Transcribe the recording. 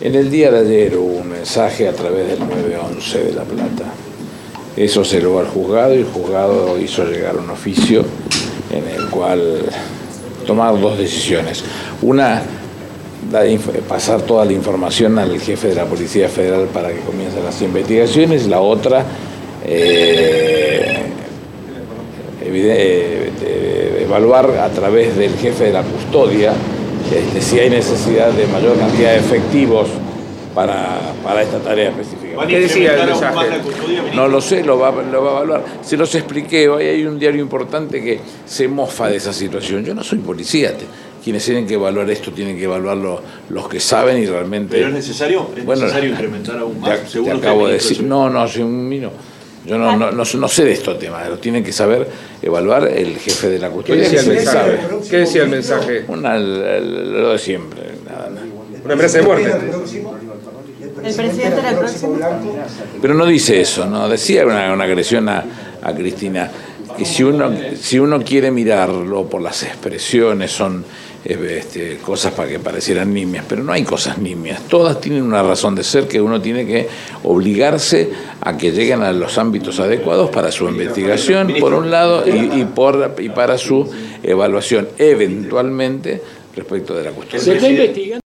En el día de ayer hubo un mensaje a través del 911 de La Plata. Eso se lo al juzgado y el juzgado hizo llegar un oficio en el cual tomar dos decisiones. Una, pasar toda la información al jefe de la Policía Federal para que comiencen las investigaciones. La otra, eh, eh, evaluar a través del jefe de la custodia este, si hay necesidad de mayor cantidad de efectivos para, esta tarea específica. ¿Qué decía el mensaje? No lo sé, lo va, lo va a evaluar. Se los expliqué, hoy hay un diario importante que se mofa de esa situación. Yo no soy policía, quienes tienen que evaluar esto tienen que evaluarlo los que saben y realmente... ¿Pero es necesario? ¿Es necesario incrementar aún más? Te, acabo de decir, no, no, soy un mino. Yo no, no, no, sé de estos temas, lo tienen que saber evaluar el jefe de la custodia. ¿Qué decía el mensaje? ¿Qué decía el mensaje? Una, lo de siempre, nada, nada. Una empresa de muerte. ¿El presidente era el próximo? Pero no dice eso, ¿no? Decía una, una agresión a, a Cristina que si uno, si uno quiere mirarlo por las expresiones, son este, cosas para que parecieran nimias, pero no hay cosas nimias, todas tienen una razón de ser que uno tiene que obligarse a que lleguen a los ámbitos adecuados para su investigación, por un lado, y, por, y para su evaluación, eventualmente, respecto de la cuestión.